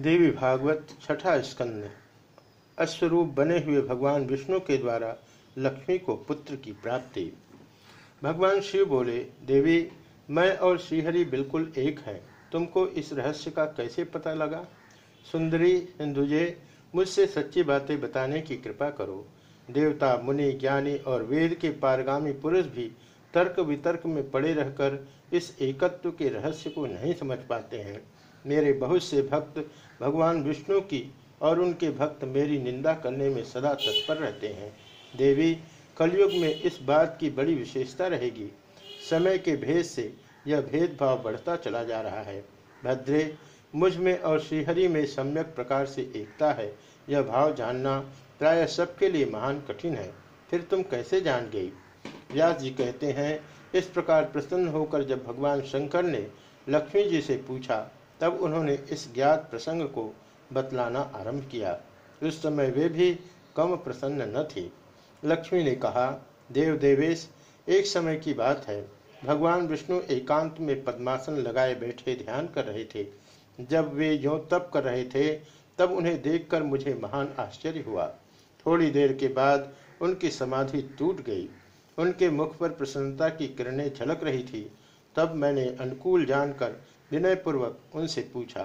देवी भागवत छठा स्कंद। अश्वरूप बने हुए भगवान विष्णु के द्वारा लक्ष्मी को पुत्र की प्राप्ति। भगवान शिव बोले, देवी, मैं और श्रीहरि बिल्कुल एक हैं। तुमको इस रहस्य का कैसे पता लगा? सुंदरी, हिंदुजे, मुझसे सच्ची बातें बताने की कृपा करो। देवता, मुनि, ज्ञानी और वेद के पारगामी पुरुष भी तर्क वितर्क में पड़े रहकर इस एकत्व के रहस्य को नहीं समझ पाते हैं। मेरे बहुत से भक्त भगवान विष्णु की और उनके भक्त मेरी निंदा करने में सदा तत्पर रहते हैं। देवी, कलयुग में इस बात की बड़ी विशेषता रहेगी। समय के भेद से यह भेदभाव बढ़ता चला जा रहा है। भद्रे, मुझमें और श्रीहरि में सम्यक प्रकार से एकता है। यह भाव जानना प्राय सबके लिए महान कठिन है। फिर तुम कैसे जान गई? व्यास जी कहते हैं, इस प्रकार प्रसन्न होकर जब भगवान शंकर ने लक्ष्मी जी से पूछा, तब उन्होंने इस ज्ञात प्रसंग को बतलाना आरंभ किया। उस समय वे भी कम प्रसन्न न थे। लक्ष्मी ने कहा, देव देवेश, एक समय की बात है। भगवान विष्णु एकांत में पद्मासन लगाए बैठे ध्यान कर रहे थे। जब वे यो तप कर रहे थे, तब उन्हें देखकर मुझे महान आश्चर्य हुआ। थोड़ी देर के बाद उनकी समाधि टूट गई। उनके मुख पर प्रसन्नता की किरणें झलक रही थी। तब मैंने अनुकूल जानकर विनयपूर्वक उनसे पूछा,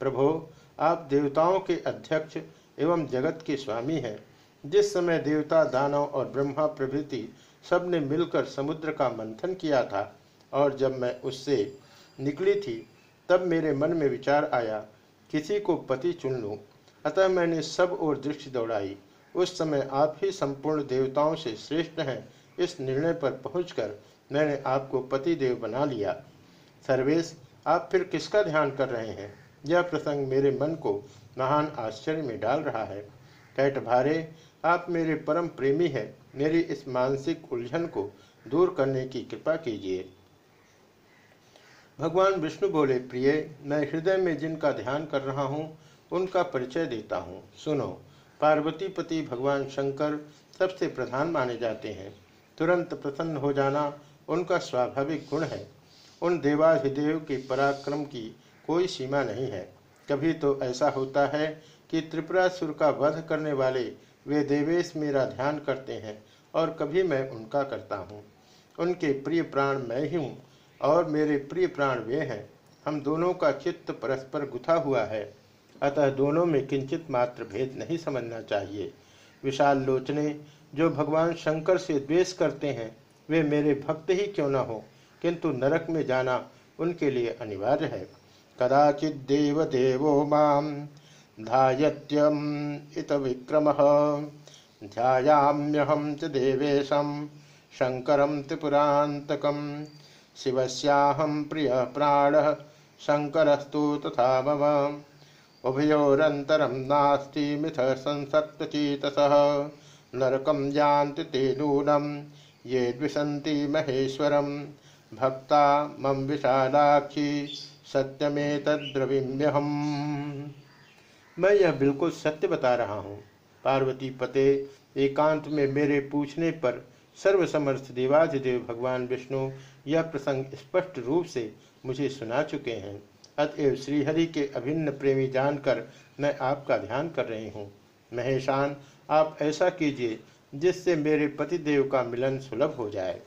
प्रभो, आप देवताओं के अध्यक्ष एवं जगत के स्वामी हैं। जिस समय देवता, दानव और ब्रह्मा प्रभृति सबने मिलकर समुद्र का मंथन किया था और जब मैं उससे निकली थी, तब मेरे मन में विचार आया, किसी को पति चुन लूँ। अतः मैंने सब ओर दृष्टि दौड़ाई। उस समय आप ही संपूर्ण देवताओं से श्रेष्ठ हैं इस निर्णय पर पहुंचकर मैंने आपको पति देव बना लिया। सर्वेश, आप फिर किसका ध्यान कर रहे हैं? यह प्रसंग मेरे मन को महान आश्चर्य में डाल रहा है। कैट भारे, आप मेरे परम प्रेमी हैं। मेरी इस मानसिक उलझन को दूर करने की कृपा कीजिए। भगवान विष्णु बोले, प्रिय, मैं हृदय में जिनका ध्यान कर रहा हूँ, उनका परिचय देता हूँ। सुनो पार्वती पति भगवान शंकर सबसे प्रधान माने जाते हैं। तुरंत प्रसन्न हो जाना उनका स्वाभाविक गुण है। उन देवाधिदेव के पराक्रम की कोई सीमा नहीं है। कभी तो ऐसा होता है कि त्रिपुरासुर का वध करने वाले वे देवेश मेरा ध्यान करते हैं और कभी मैं उनका करता हूँ। उनके प्रिय प्राण मैं ही हूँ और मेरे प्रिय प्राण वे हैं। हम दोनों का चित्त परस्पर गुथा हुआ है। अतः दोनों में किंचित मात्र भेद नहीं समझना चाहिए। विशाल लोचने जो भगवान शंकर से द्वेष करते हैं, वे मेरे भक्त ही क्यों न हो? किंतु नरक में जाना उनके लिए अनिवार्य है। कदाचित देव देवो माम धायत्यम इत विक्रम ध्यायाम्यहम च देवेशम शंकरम त्रिपुरातकम शिवस्याहम प्रिय प्राण शंकरस्तु तथा मम। उभयोरन्तरं नास्ति मिथ संसत्तचेतसः नरकं यान्ति ते नूनं, ये द्विशन्ति महेश्वरम् भक्ता मम विशालाक्षी तद्रविम्यहम मैं यह बिल्कुल सत्य बता रहा हूँ। पार्वती पते एकांत में मेरे पूछने पर सर्वसमर्थ देवाधिदेव भगवान विष्णु यह प्रसंग स्पष्ट रूप से मुझे सुना चुके हैं। अतएव श्रीहरि के अभिन्न प्रेमी जानकर मैं आपका ध्यान कर रही हूँ। महेशान, आप ऐसा कीजिए जिससे मेरे पतिदेव का मिलन सुलभ हो जाए।